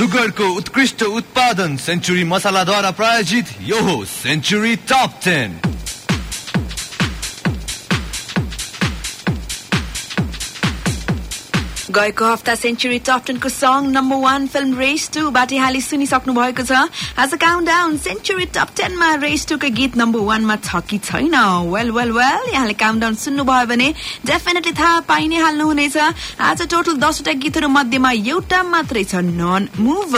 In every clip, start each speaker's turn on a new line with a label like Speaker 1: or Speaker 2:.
Speaker 1: दुगरको उत्कृष्ट उत्पादन सेन्चुरी मसालाद्वारा प्रायोजित यो हो सेन्चुरी टप टेन
Speaker 2: गएको हप्ता सेन्चुरी टप टेनको song number one film race टूबाट यहाँले सुनिसक्नु भएको छ। आज काउन्ट डाउन सेन्चुरी टप टेनमा रेस टूको गीत नम्बर वानमा छ कि छैन? वेल वेल वेल यहाँले काउन्ट डाउन सुन्नुभयो भने डेफिनेटली थाहा पाइ नै हाल्नुहुनेछ आज टोटल दसवटा गीतहरू मध्येमा एउटा मात्रै छ नन मुभ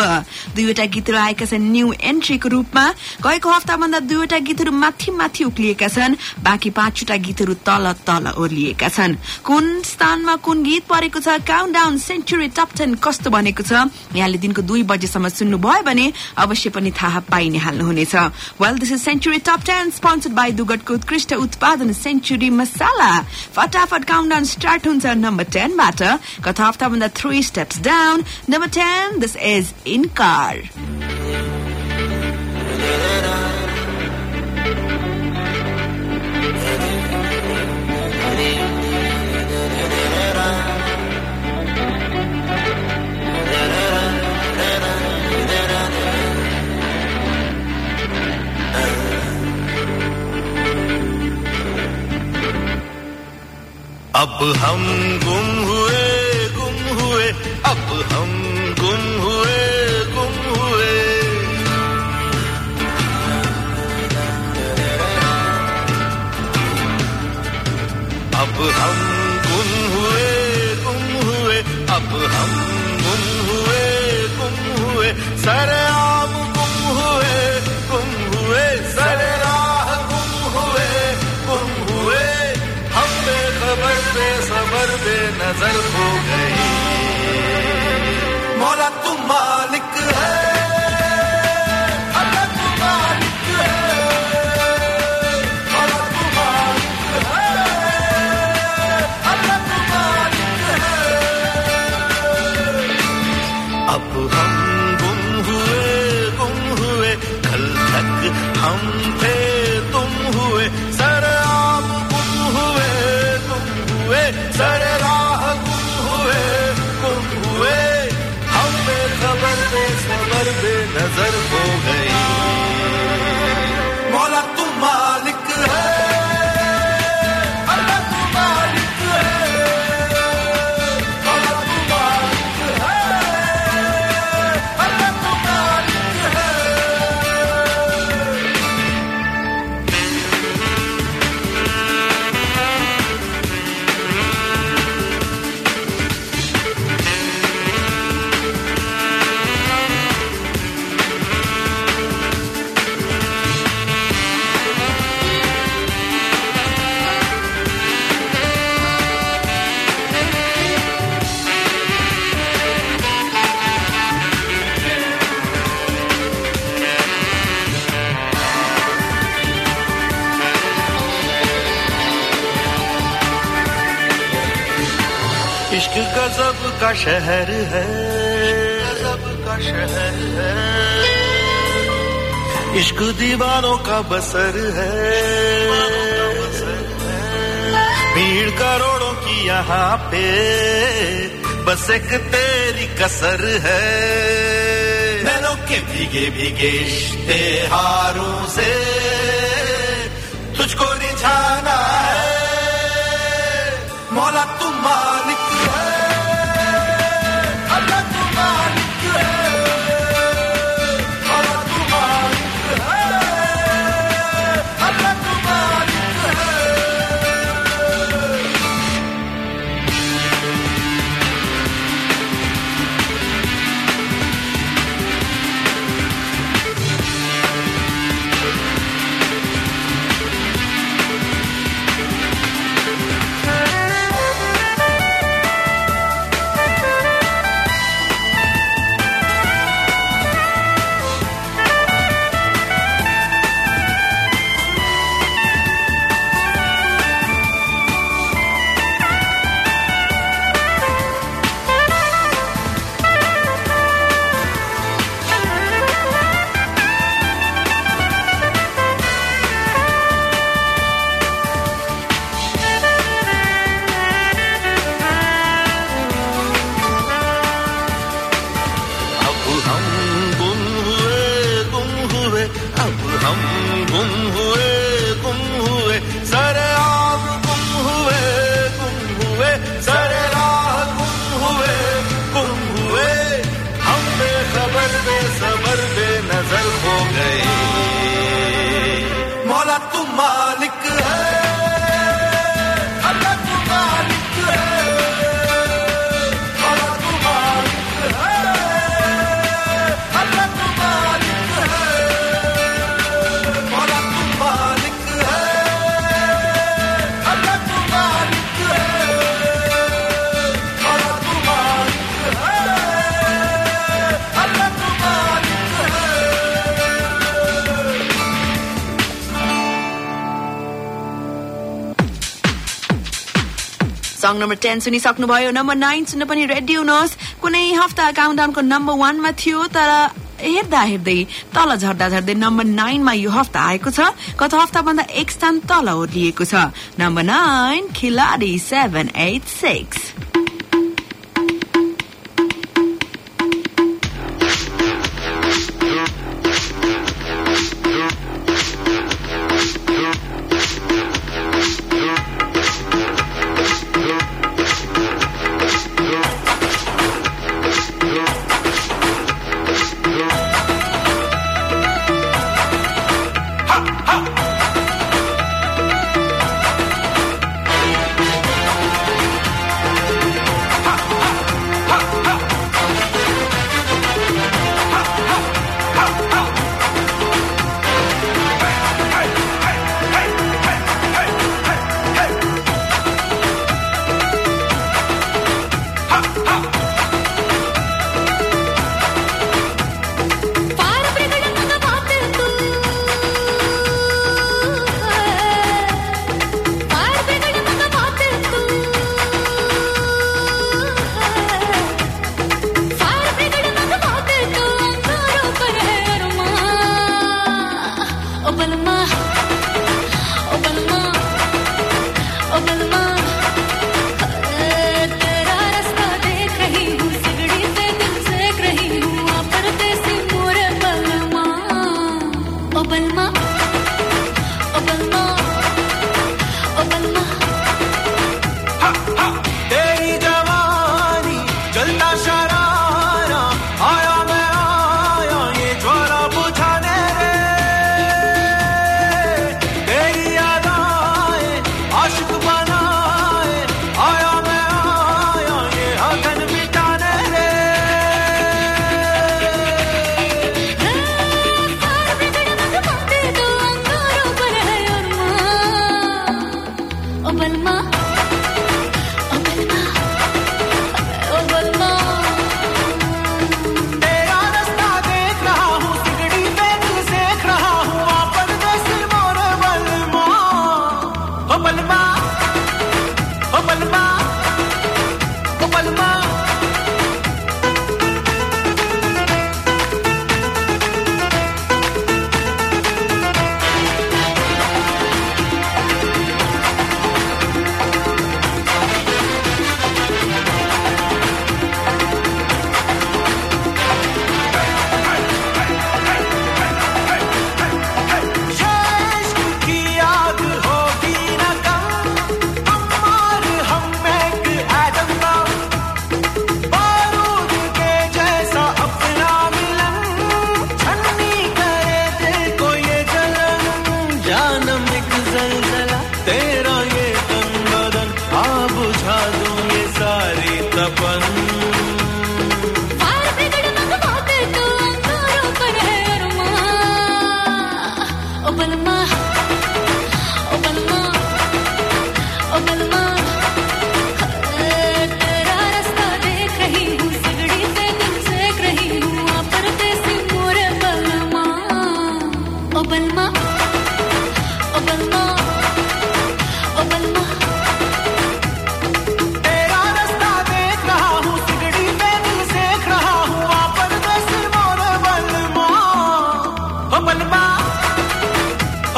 Speaker 2: दुईवटा गीतहरू आएका छन् न्यू एन्ट्रीको रूपमा। गएको हप्ताभन्दा दुईवटा गीतहरू माथि माथि उक्लिएका छन्। बाँकी पाँचवटा गीतहरू तल तल ओर्लिएका छन्। कुन स्थानमा कुन गीत परेको छ? Countdown century top ten कस्तो बनेको छ? यहाँले दिनको दुई बजेसम्म सुन्नुभयो भने अवश्य पनि थाहा पाइ नै हाल्नुहुनेछ well this is century top ten sponsored by दुगटको उत्कृष्ट उत्पादन सेन्चुरी मसाला फटाफट काउन्ट डाउन स्टार्ट हुन्छ नम्बर टेनबाट गत हप्ताभन्दा three steps down number ten this is Inkaar
Speaker 3: अब हम गुम हुए गुम हुए, अब हम गुम हुए गुम हुए। अब हम गुम हुए गुम हुए, अब हम गुम हुए गुम हुए। सरे as a full day. इश्क गजब का शहर है। गजब का शहर है। इश्क दीवारों का बसर है। भीड़ करोड़ों की यहाँ पे, बस एक तेरी कसर है। नैनों के भीगे भीगे इश्तेहारों से।
Speaker 2: नम्बर टेन सुनिसक्नुभयो नम्बर नाइन सुन्न पनि रेडी हुनुहोस्। कुनै हप्ता काउन्टाउनको नम्बर वानमा थियो तर हेर्दा हेर्दै तल झर्दा झर्दै नम्बर नाइनमा यो हप्ता आएको छ। गत हप्ताभन्दा एक स्थान तल ओर्लिएको छ। Number nine Khiladi seven eight six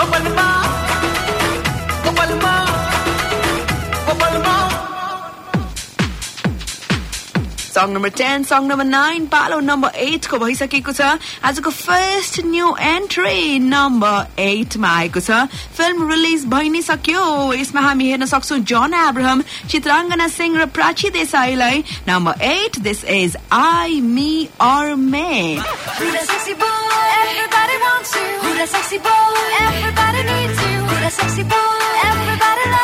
Speaker 3: ओ
Speaker 2: बलवा song number ten song number nine पालो नम्बर एटको भइसकेको छ आजको फर्स्ट न्यू एन्ट्री नम्बर एटमा आएको छ फिल्म रिलिज भइ नै सक्यो यसमा हामी हेर्न सक्छौ जन एब्राहम चित्राङ्गना सिंह र Prachi देसाईलाई number eight this is I me
Speaker 4: Aur Main sexy boy? Everybody needs you. Who the sexy boy? Everybody loves you.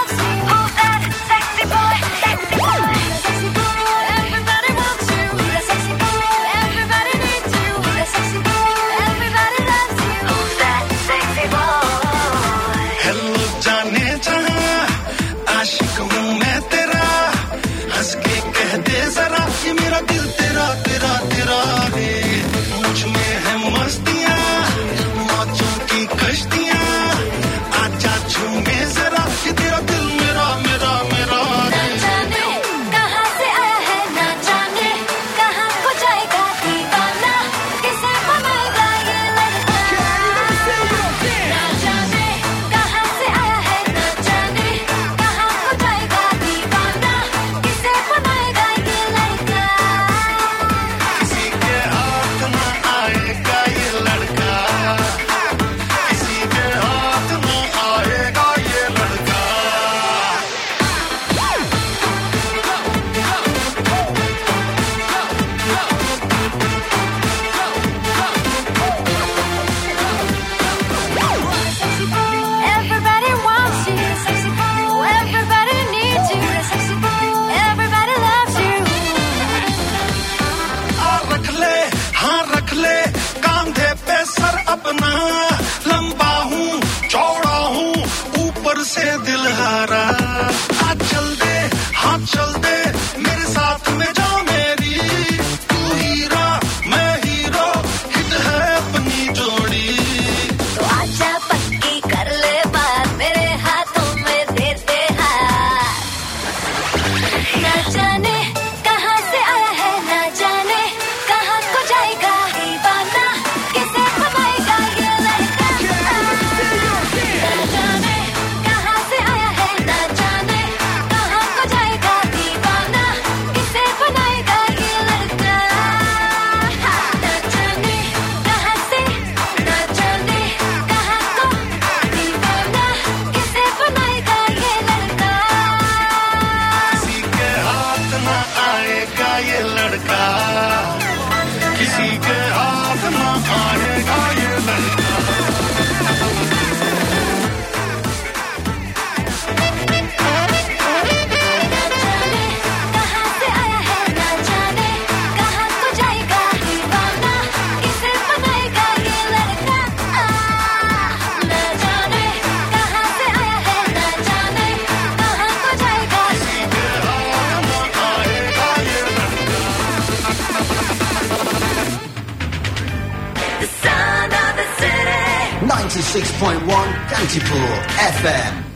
Speaker 5: 106.1 Cantipur FM.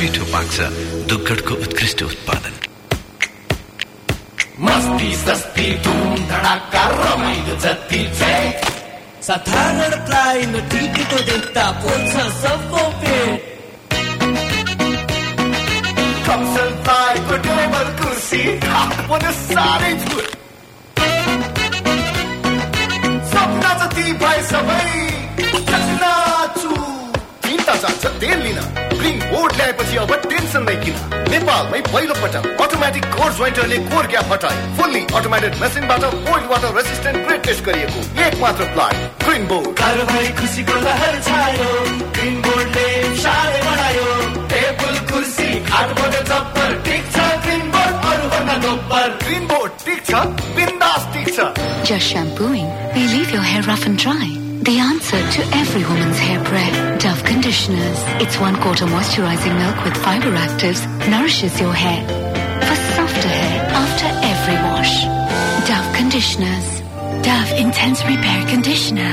Speaker 6: मिठो पाक्छ दुग्गडको उत्कृष्ट उत्पादन।
Speaker 7: मस्ती सस्ती धुम धडाका रमाइलो जति चाहिँ। साधारण प्राय न ठिकको देख्दा पोल्छ सबको पेट।
Speaker 8: कमसल पाएको टेबल कुर्सी खाट पनि साह्रै फुल सपना जति भए सबै नाचु चिन्ता जान्छ तेल लिन। ल्याएपछि अब टेन्सन नै किन नेपालमै पहिलो पटक अटोमेटिक कोर जोइन्टरले कोर ग्याप हटाए। Fully automated मेसिनबाट cold water resistant grade test गरिएको। एक मात्र प्लान्ट ग्रिन बोर्ड
Speaker 7: घरभरि खुसीको लहर छायो। ग्रिन बोर्डले साह्रै बढायो टेबल कुर्सी खाटबाट चप्पर ठिक छ ग्रिन बोर्ड अरूभन्दा दोब्बर
Speaker 8: ग्रिन बोर्ड ठिक छ बिन्दास ठिक छ।
Speaker 9: Just shampooing may leave your hair rough and dry. The answer to every woman's hair prayer. Dove conditioners. Its one quarter moisturizing milk with fiber actives nourishes your hair for softer hair after every wash. Dove conditioners.
Speaker 10: Dove Intense Repair Conditioner.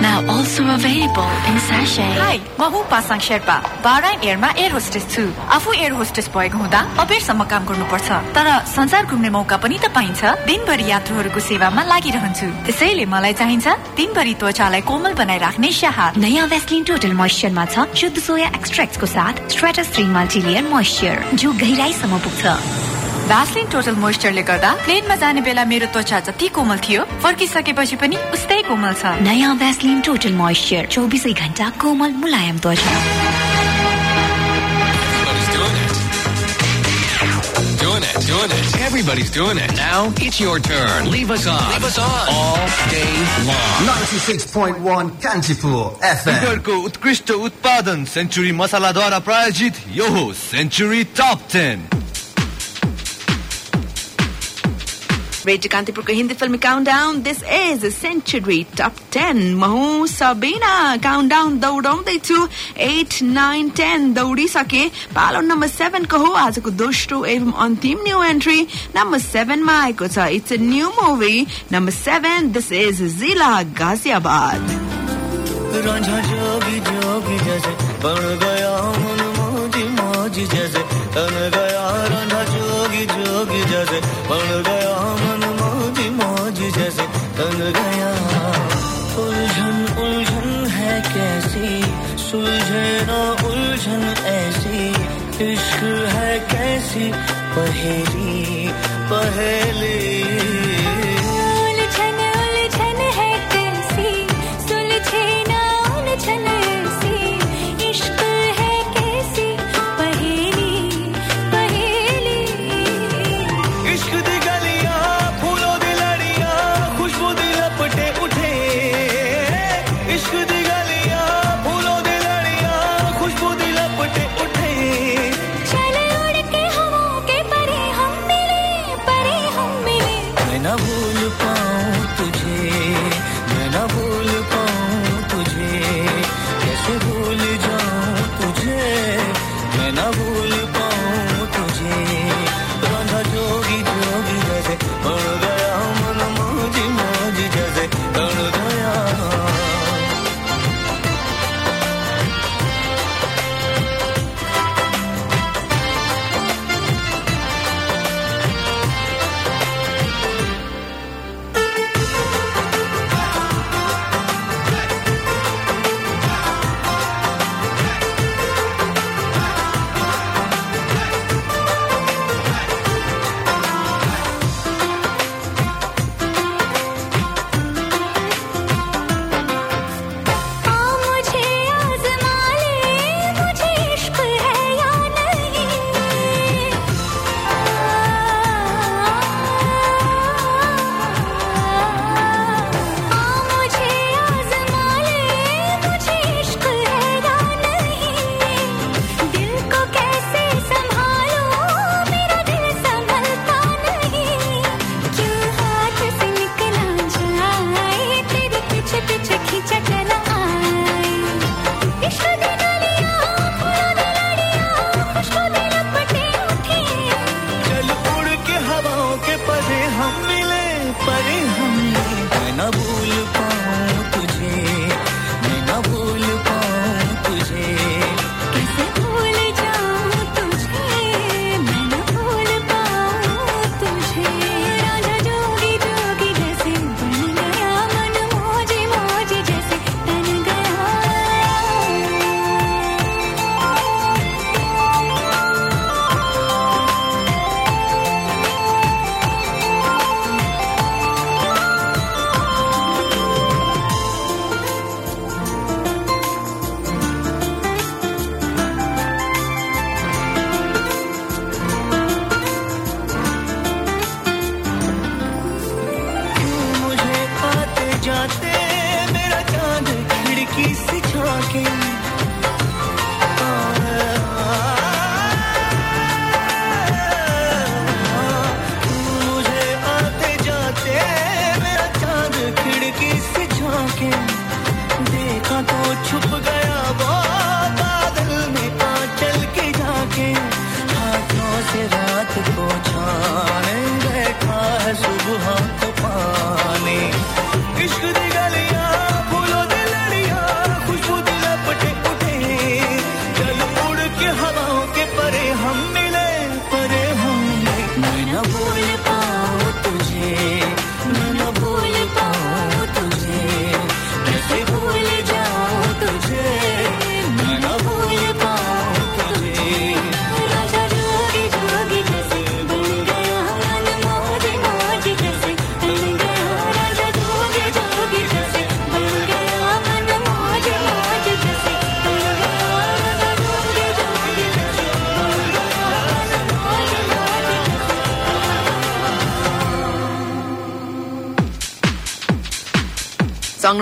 Speaker 10: Now also available in sachet.
Speaker 11: Hi म हुँ पासाङ शेर्पा बाराइम एयरमा air hostess छु आफू air hostess भएको हुँदा अबेरसम्म काम गर्नुपर्छ तर संसार घुम्ने मौका पनि त पाइन्छ दिनभरि यात्रुहरूको सेवामा लागिरहन्छु त्यसैले मलाई चाहिन्छ दिनभरि त्वचालाई कोमल बनाइराख्ने स्याहार
Speaker 10: नयाँ वेस्लिन टोटल मोइस्चरमा छ शुद्ध सोया एक्सट्रैक्टको साथ स्ट्रेटस थ्री मल्टिलेयर मोइस्चर जो गहिराईसम्म पुग्छ
Speaker 11: भ्यासलिन टोटल मोइस्चरले गर्दा प्लेनमा जाने बेला मेरो त्वचा जति कोमल थियो फर्किसकेपछि पनि उस्तै कोमल छ
Speaker 10: नयाँ वेस्लिन टोटल मोइस्चर चौबिसै घन्टा कोमल मुलायम त्वचा
Speaker 12: doing it. Doing it, doing it. Everybody's doing it. Now it's your turn. Leave us on. Leave us on. All day long.
Speaker 5: 96.1 Kantipur FM.
Speaker 1: कुकरको उत्कृष्ट उत्पादन सेन्चुरी मसालाद्वारा प्रायोजित यो हो century top ten
Speaker 2: radio कान्तिपुरको Hindi film count down this is century top ten म हुँ Sabina count down दौडाउँदैछु at nine ten दौडिसके पालो नम्बर सेभेनको हो आजको दोस्रो एवं अन्तिम न्यू एन्ट्री नम्बर सेभेनमा आएको छ it's a new movie number seven this is Zila Ghaziabad
Speaker 7: Ranjha जोगी जोगी जैसे बन गया मन मौजी मौजी जैसे तन गया रांझा जोगी जोगी जैसे बन गया मन मौजी मौजी जैसे तन गया। उलझन उलझन है कैसी? सुलझे ना उलझन ऐसी। इश्क है कैसी? पहेली पहेली।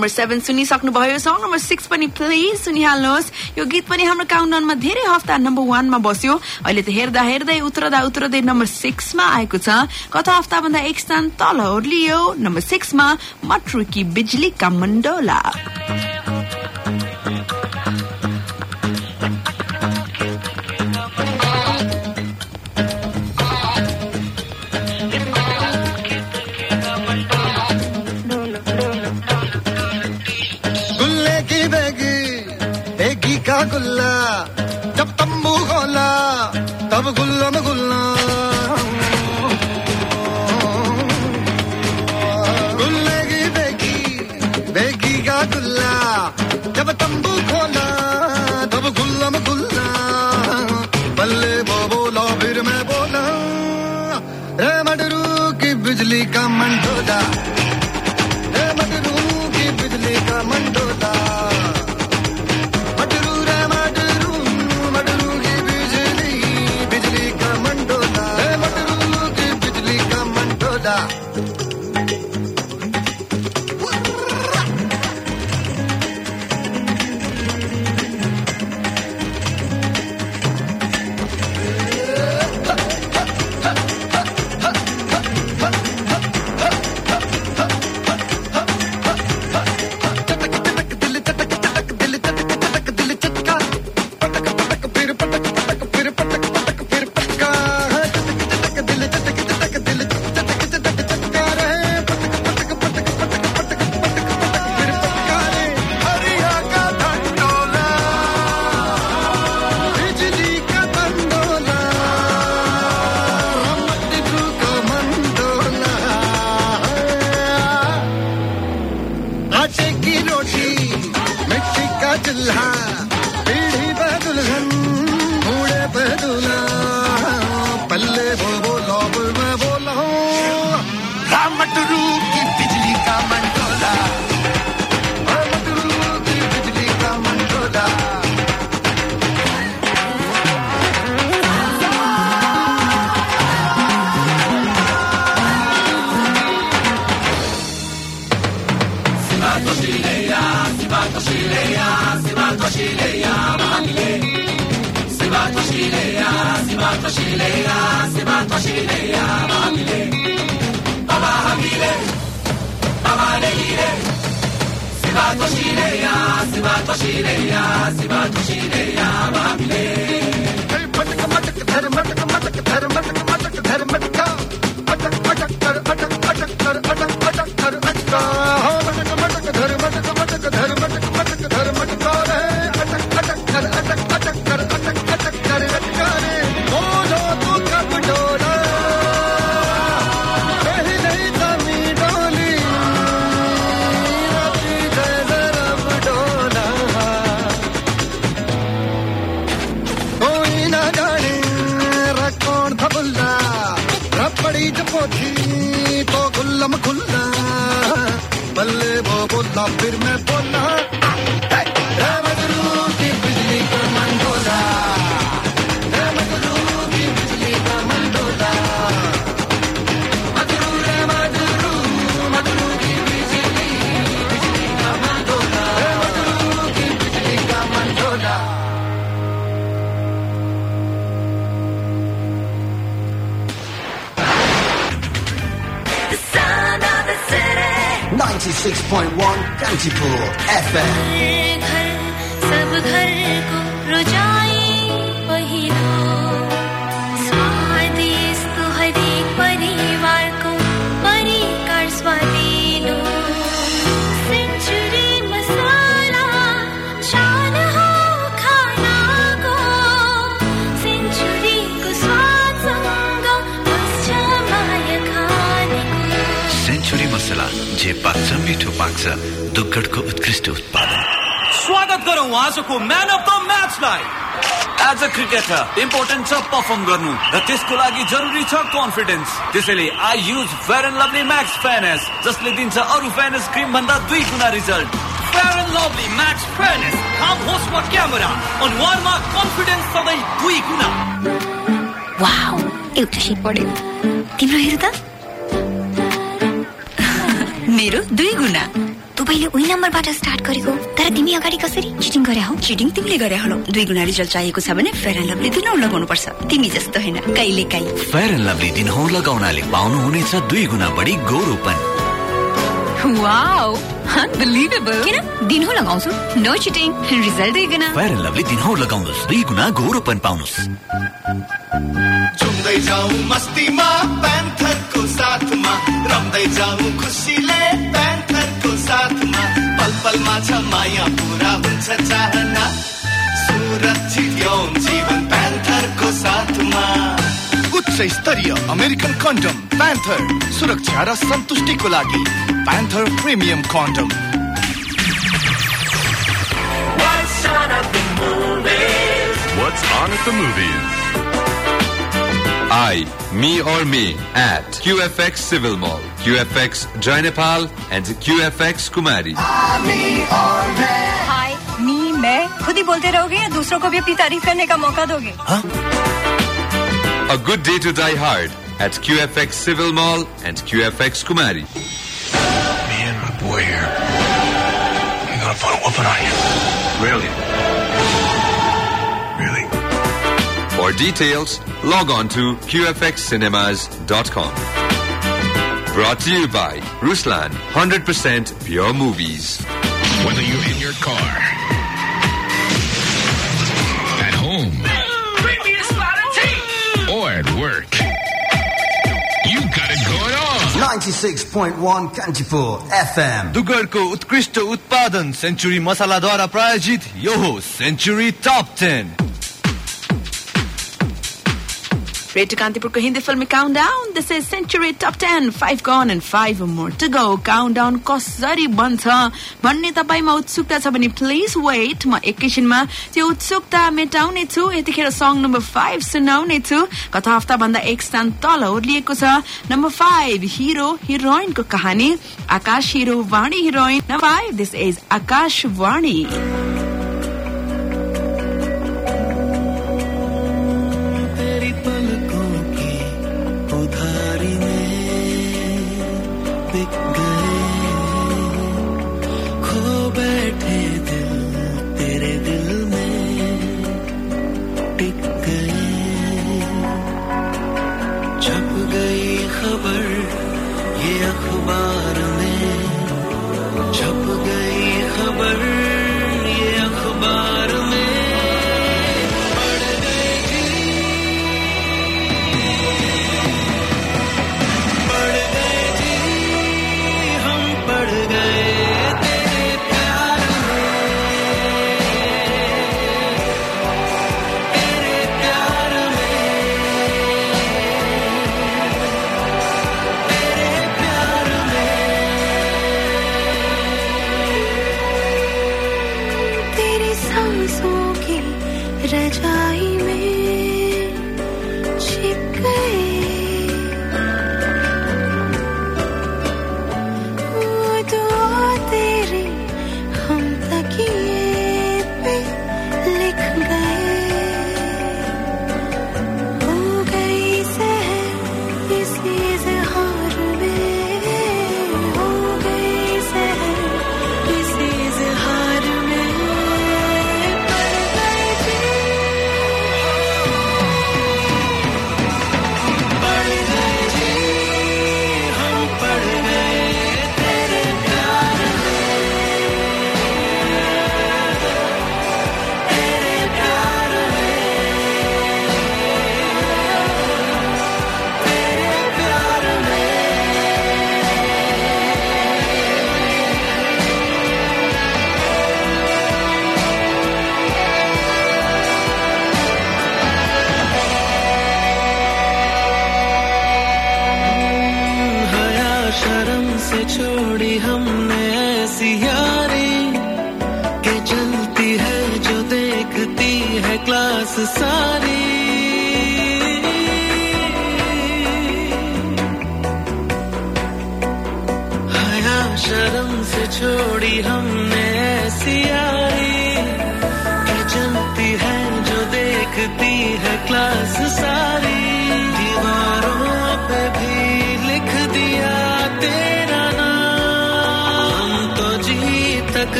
Speaker 2: नम्बर सेभेन सुनिसक्नुभयो। सङ नम्बर सिक्स पनि प्लिज सुनिहाल्नुहोस्। यो गीत पनि हाम्रो काउन्टडाउनमा धेरै हप्ता नम्बर वानमा बस्यो। अहिले त हेर्दा हेर्दै उत्रदा उत्रदै नम्बर सिक्समा आएको छ। गत हप्ताभन्दा एक स्थान तल ओर्लियो। नम्बर सिक्समा मट्रुकी बिजुली का मण्डोला।
Speaker 13: गुल्ला, जब तंबू खोला तब गुल्ला में गुल्ला। गुल्ले की बेगी बेगी का गुल्ला, जब तंबू खोला, तब गुल्ला में गुल्ला। बल्ले वो बोला, फिर मैं बोला, रे मडरू की बिजली का Mandola.
Speaker 5: Sibatoshineya, Sibatoshineya, Sibatoshineya, Mamile.
Speaker 4: 96.1 Kantipur FM.
Speaker 6: मिठो पाक्छ। दुग्गडको उत्कृष्ट उत्पादन।
Speaker 14: स्वागत गरौँ आजको म्यान अफ द म्याचलाई एज अ क्रिकेटर इम्पोर्टेन्ट छ पर्फर्म गर्नु र त्यसको लागि जरुरी छ कन्फिडेन्स त्यसैले I use Fair and Lovely Max fairness जसले दिन्छ अरू फेयरनेस क्रिम भन्दा दुई गुणा result Fair and Lovely Max fairness काम होस् वा क्यामेरा अनुहारमा कन्फिडेन्स सधैँ दुई गुणा।
Speaker 10: वाउ एउटा सिट पढ्यो तिम्रो हेर त।
Speaker 2: मेरो दुई गुणा। तँ
Speaker 10: पहिले उही नम्बरबाट स्टार्ट गरेको। तर तिमी अगाडि कसरी? चिटिङ गरे हौ।
Speaker 3: चिटिङ तिमीले गरे हलो। दुई गुणा रिजल्ट चाहिएको छ भने फेयर एन्ड लभली दिनहुँ लगाउनु पर्छ तिमी जस्तो होइन कहिले काहीँ।
Speaker 6: फेयर एन्ड लभली दिनहुँ लगाउनाले पाउनुहुनेछ दुई गुणा बढी गौरवपन।
Speaker 10: किन? दिनहुँ लगाउँछु।
Speaker 15: नो चिटिङ रिजल्ट दिइकन
Speaker 6: फेयर एन्ड लभली दिनहुँ लगाउनुहोस्। दुई गुणा गौरवपन पाउनुहोस्।
Speaker 16: झुम्दै जाउँ मस्तीमा प्यान्थरको साथमा। रम्दै जाउँ खुसीले माया पुरा हुन्छ चाहना। सुरक्षित यौन जीवन प्यान्थरको साथमा।
Speaker 17: उच्च स्तरीय अमेरिकन कन्डम प्यान्थर सुरक्षा र सन्तुष्टिको लागि Panther premium condom
Speaker 18: What's on at the movies? I, me or me at QFX Civil Mall, QFX Jainapal and QFX Kumari.
Speaker 19: Hi me मैं खुद ही बोलते रहोगे या दूसरों को भी अपनी तारीफ करने का मौका दोगे
Speaker 18: A good day to die hard at QFX Civil Mall and QFX Kumari.
Speaker 20: Me and my boy here. We're gonna put a whooping on you. Really? Really?
Speaker 18: For details, log on to qfxcinemas.com. Brought to you by Ruslan, 100% pure movies.
Speaker 20: Whether you're in your car, at home, or at work, you got it going on.
Speaker 5: 96.1 Kantipur FM.
Speaker 17: दुगरको उत्कृष्ट उत्पादन century मसालाद्वारा प्रायोजित यो हो century top ten
Speaker 3: radio कान्तिपुरको film count this is century top ten five gone and more to go countdown कसरी बन्छ भन्ने तपाईँमा उत्सुकता छ भने वेट म एकैछिनमा त्यो उत्सुकता मेटाउने छु यतिखेर सङ नम्बर फाइभ सुनाउने छु गत हप्ता भन्दा एक स्थान तल ओर्लिएको छ नम्बर हिरो हिरोइनको कहानी Akash hero Vani heroine this is Akash Vani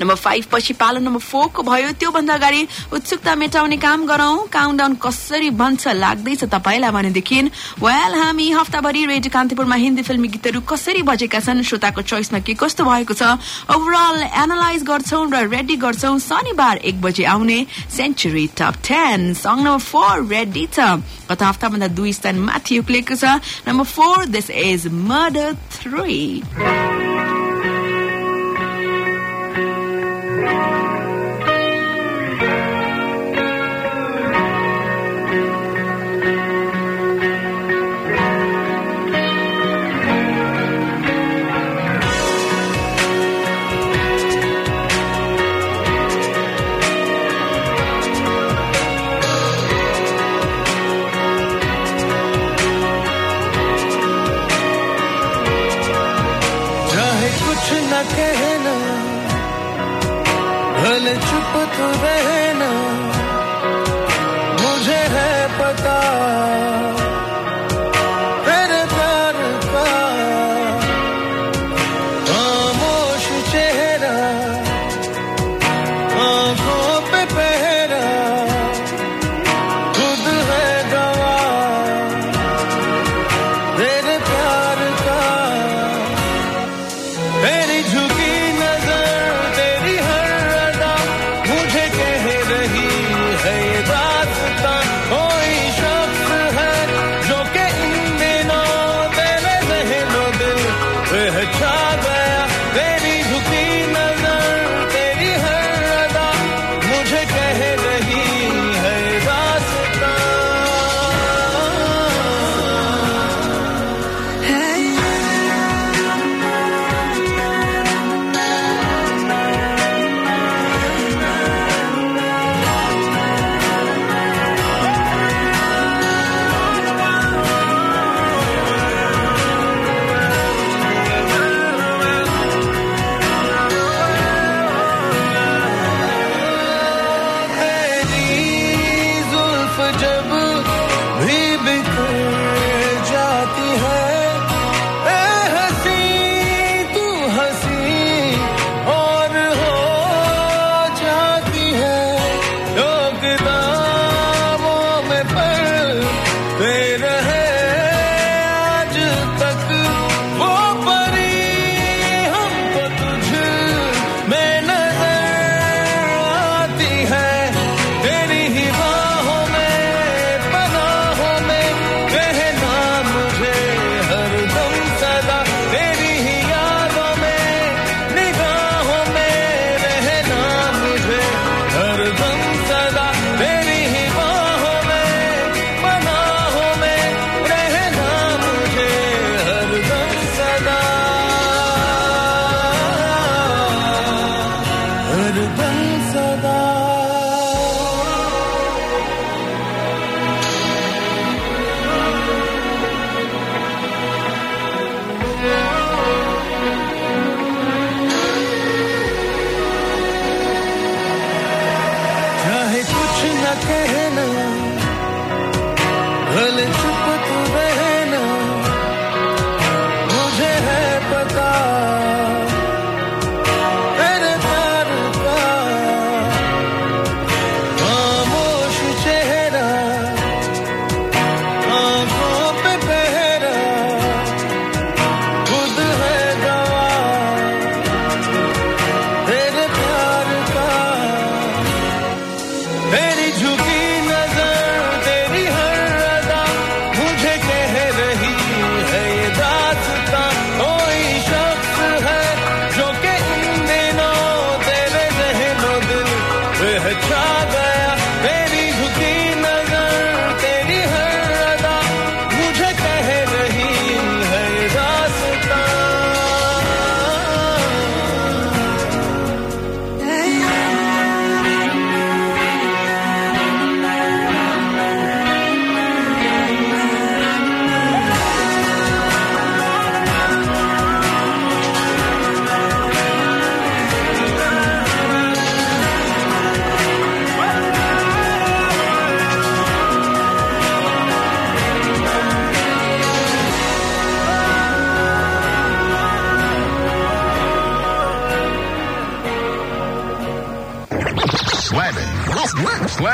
Speaker 2: number five पछि पालो नम्बर फोरको भयो त्योभन्दा अगाडि उत्सुकता मेटाउने काम गरौं। काउन्टाउन कसरी बन्छ लाग्दैछ तपाईँलाई भनेदेखि वेल हामी हप्ताभरि रेडियो कान्तिपुरमा हिन्दी फिल्मी गीतहरू कसरी बजेका छन् श्रोताको चोइसमा के कस्तो भएको छ? ओभरअल एनालाइज गर्छौं र रेडी गर्छौं शनिबार एक बजे आउने century top ten song number four ready छ। गत हप्ताभन्दा दुई स्थान माथि उक्लिएको छ।
Speaker 3: Number four this is Murder three back.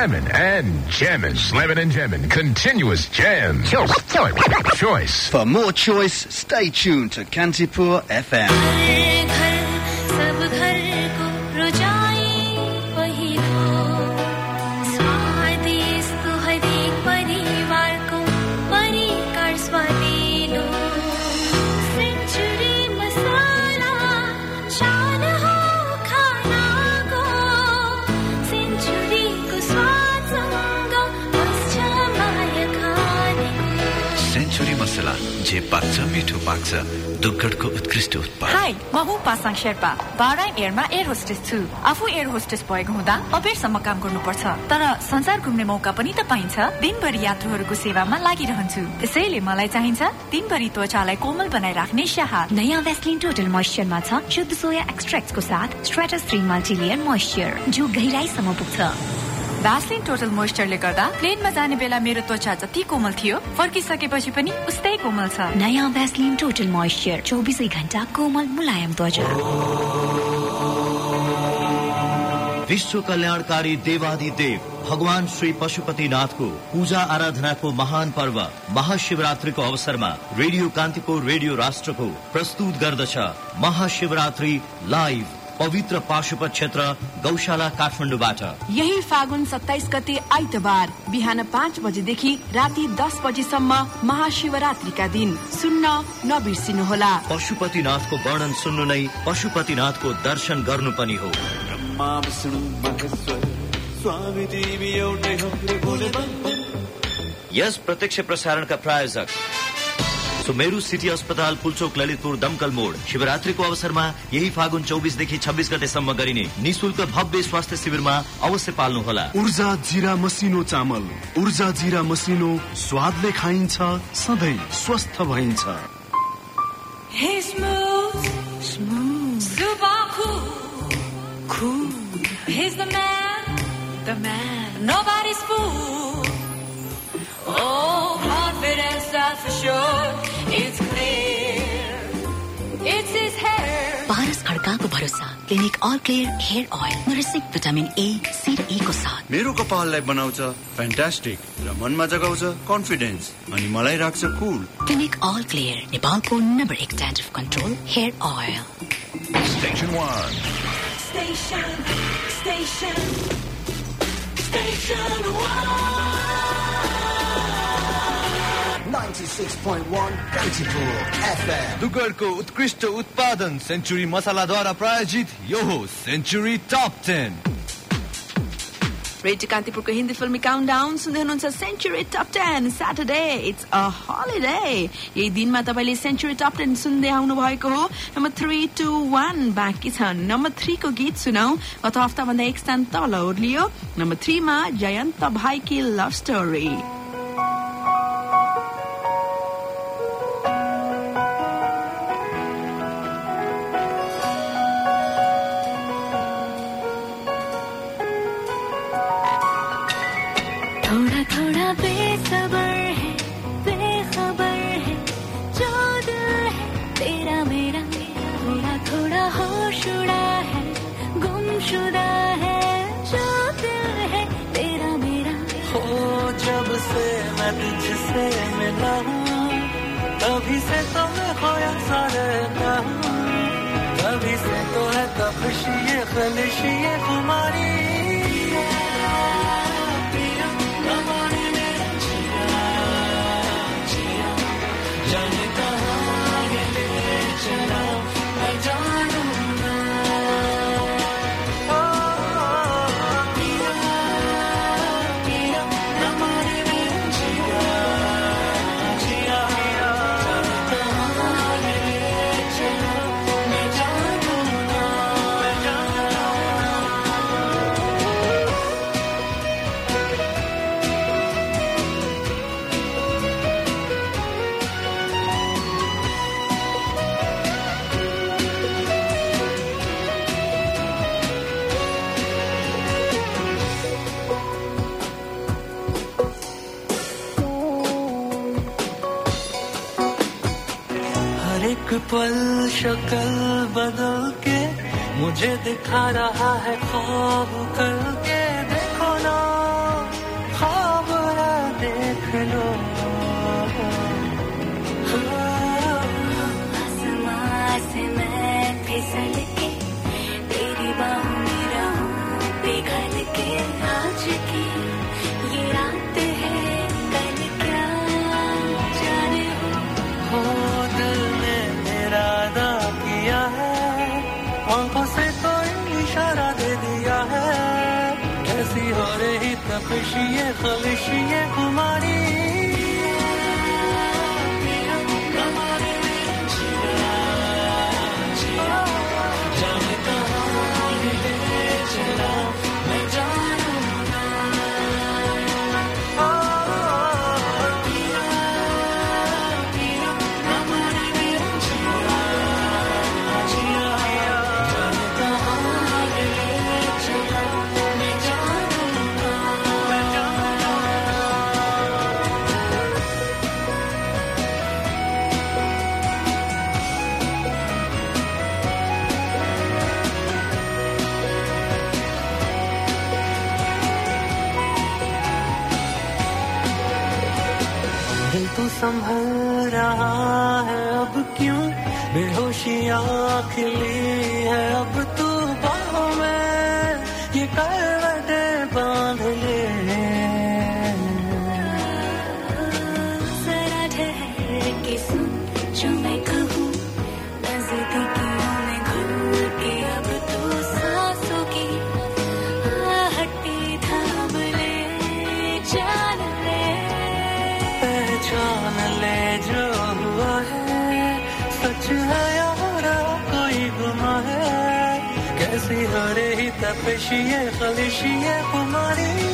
Speaker 20: Slamming and jamming. Slamming and jamming. Continuous jam. Choice.
Speaker 1: For more choice, stay tuned to Kantipur FM.
Speaker 6: दुग्गडको उत्कृष्ट उत्पाद।
Speaker 11: हाई म हुँ पासाङ शेर्पा। बाराइम एयरमा एयर होस्टेस छु। आफू एयर होस्टेस भएको हुँदा अबेरसम्म काम गर्नुपर्छ। तर संसार घुम्ने मौका पनि त पाइन्छ। दिनभरि यात्रुहरूको सेवामा लागिरहन्छु। त्यसैले मलाई चाहिन्छ दिनभरि त्वचालाई कोमल बनाइराख्ने स्याहा।
Speaker 10: नयाँ भ्यासलिन टोटल मोइस्चरमा छ। शुद्ध सोया एक्सट्र्याक्टको साथ स्ट्रेटस थ्री मल्टी लेयर मोइस्चर जो गहिराईसम्म पुग्छ।
Speaker 11: भ्यासलिन टोटल मोइस्चरले गर्दा प्लेनमा जाने बेला मेरो त्वचा जति कोमल थियो फर्किसकेपछि पनि उस्तै कोमल छ।
Speaker 10: नयाँ भ्यासलिन टोटल मोइस्चर चौबिसै घण्टा कोमल मुलायम त्वचा।
Speaker 21: विश्व कल्याणकारी देवादि देव भगवान श्री पशुपतिनाथको पूजा आराधनाको महान पर्व महाशिवरात्रिको अवसरमा रेडियो कान्तिपुर रेडियो राष्ट्रको प्रस्तुत गर्दछ महाशिवरात्रि लाइभ। पवित्र पाशुपत क्षेत्र गौशाला काठमाडौँबाट।
Speaker 2: यही फागुन सत्ताइस गते आइतबार बिहान पाँच बजेदेखि राति दस बजेसम्म महाशिवरात्रिका दिन। सुन्न नबिर्सिनुहोला।
Speaker 21: पशुपतिनाथको वर्णन सुन्नु नै पशुपतिनाथको दर्शन गर्नु पनि हो। यस प्रत्यक्ष प्रसारणका प्रायोजक सुमेरु सिटी अस्पताल पुलचोक ललितपुर दमकल मोड शिवरात्रिको अवसरमा यही फागुन चौबिसदेखि छब्बिस गतेसम्म गरिने निशुल्क भव्य स्वास्थ्य शिविरमा अवश्य पाल्नुहोला
Speaker 22: ऊर्जा जिरा मसिनो चामल ऊर्जा जिरा मसिनो स्वादले खाइन्छ सधैँ स्वस्थ भइन्छ
Speaker 4: He's man, the man. Nobody's fool. Oh, confidence, that's for sure. It's clear. It's his hair.
Speaker 10: Paras खड्काको भरोसा clinic all clear hair oil nourishing vitamin A C र ई को साथ
Speaker 23: मेरो कपाललाई बनाउँछ फ्यान्टास्टिक र मनमा जगाउँछ कन्फिडेन्स अनि मलाई राख्छ कुल
Speaker 10: क्लिनिक अल क्लियर नेपालको नम्बर एक standard control hair oil
Speaker 20: Station one.
Speaker 4: Station, station, station one.
Speaker 5: 96.1 Kantipur FM.
Speaker 1: दुगरको उत्कृष्ट उत्पादन सेन्चुरी मसालाद्वारा प्रायोजित यो हो सेन्चुरी टप टेन
Speaker 2: रेडियो कान्तिपुरको हिन्दी फिल्मी काउन्ट डाउन सुन्दै हुनुहुन्छ century top ten Saturday it's a holiday यही दिनमा तपाईँले सेन्चुरी टप टेन सुन्दै आउनु भएको हो नम्बर थ्री टू वान बाँकी छन् नम्बर थ्रीको गीत सुनौ गत हप्ताभन्दा एक स्थान तल ओर्लियो नम्बर थ्रीमा जयन्त भाइकी लभ स्टोरी
Speaker 7: पल शक्ल बदल के मुझे दिखा रहा है ख्वाब करके। खलिश ये हमारे संभल रहा है, अब क्यों बेहोशी आँख ली है? अब तू बाहों में ये कर 飞驰也和练习也不马
Speaker 2: 利。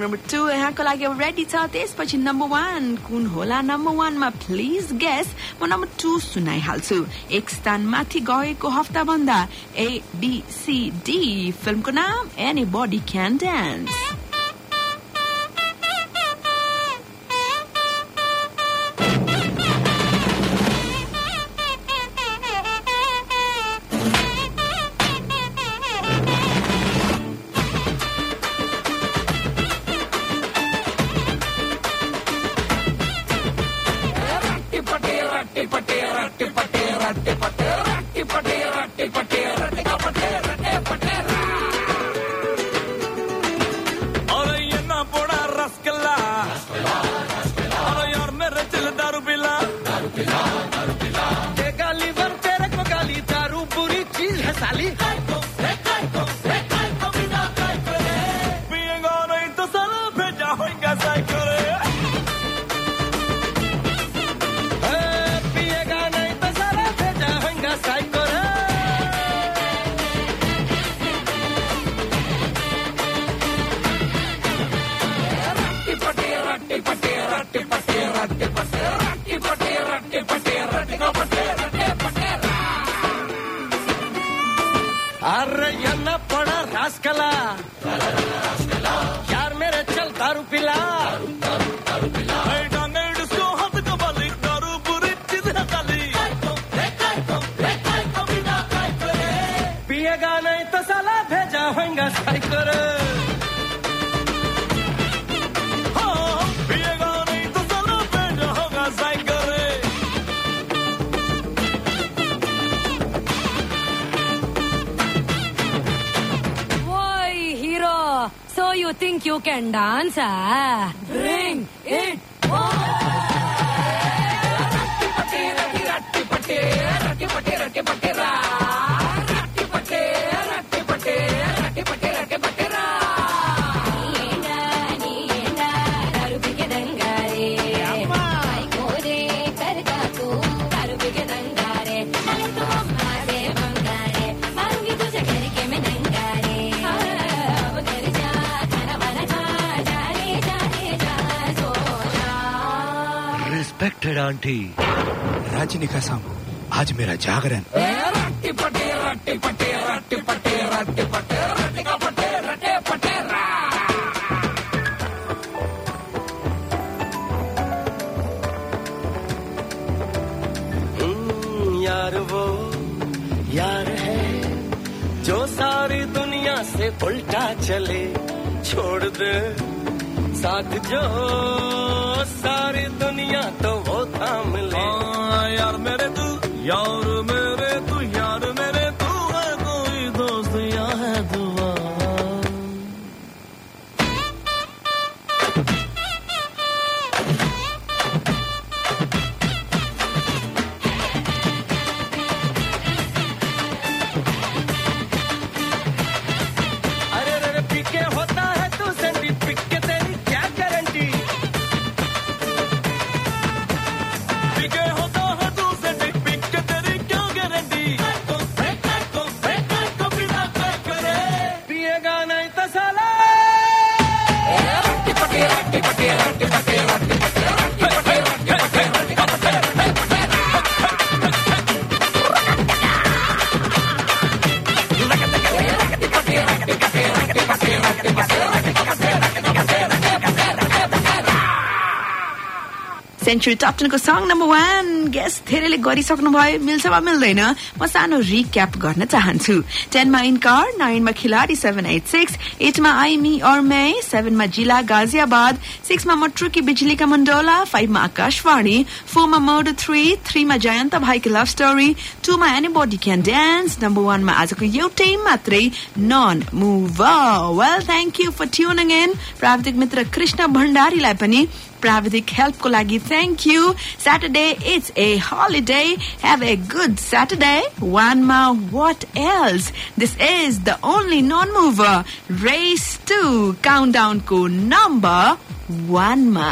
Speaker 2: नम्बर टू यहाँको लागि अब रेडी छ त्यसपछि नम्बर वान कुन होला नम्बर वानमा प्लिज गेस म नम्बर टू सुनाइहाल्छु एक स्थान माथि गएको हप्ता भन्दा एबिसिडी फिल्मको नाम
Speaker 4: anybody can dance you think you can dance? Ah? Bring it on!
Speaker 24: Respected aunty
Speaker 25: Rajni कसम
Speaker 26: आज मेरा जागरण।
Speaker 7: यार वो यार है जो सारी दुनिया से उल्टा चले छोड़ दे। साथ जो सारी दुनिया तो तू
Speaker 2: सेन्चुरी टप टेनको सङ नम्बर वान गेस धेरैले गरिसक्नु भयो मिल्छ वा मिल्दैन म सानो रिक्याप गर्न चाहन्छु। टेनमा इनकार नाइनमा खिलाडी सेभेन एट सिक्स एटमा आइमी और मै सेभेनमा जिल्ला गाजियाबाद सिक्समा मट्रुकी बिजुलीका मण्डोला फाइभमा आकाशवाणी फोरमा मोड थ्री थ्रीमा जयन्त भाइको लभ स्टोरी टूमा anybody can dance number वानमा आजको एउटै मात्रै non move well thank you for tuning in प्राविधिक मित्र कृष्ण भण्डारीलाई पनि प्राविधिक हेल्पको लागि thank you Saturday it's a holiday have a good Saturday वानमा what else this is the only non mover race two count डाउनको नम्बर वानमा